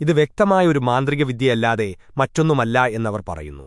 ഇത് വ്യക്തമായ ഒരു മാന്ത്രിക വിദ്യയല്ലാതെ മറ്റൊന്നുമല്ല എന്നവർ പറയുന്നു.